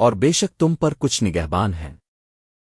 اور بے شک تم پر کچھ نگہبان ہیں۔